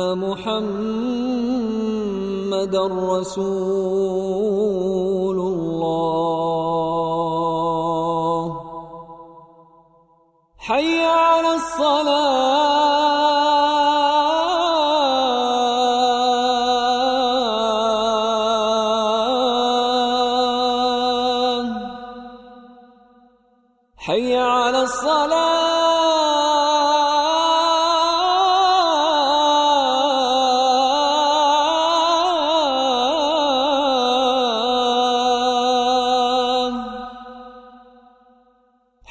محمد رسول الله. حي على الصلاة. حي على الصلاة.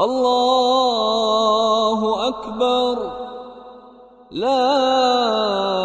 الله أكبر. لا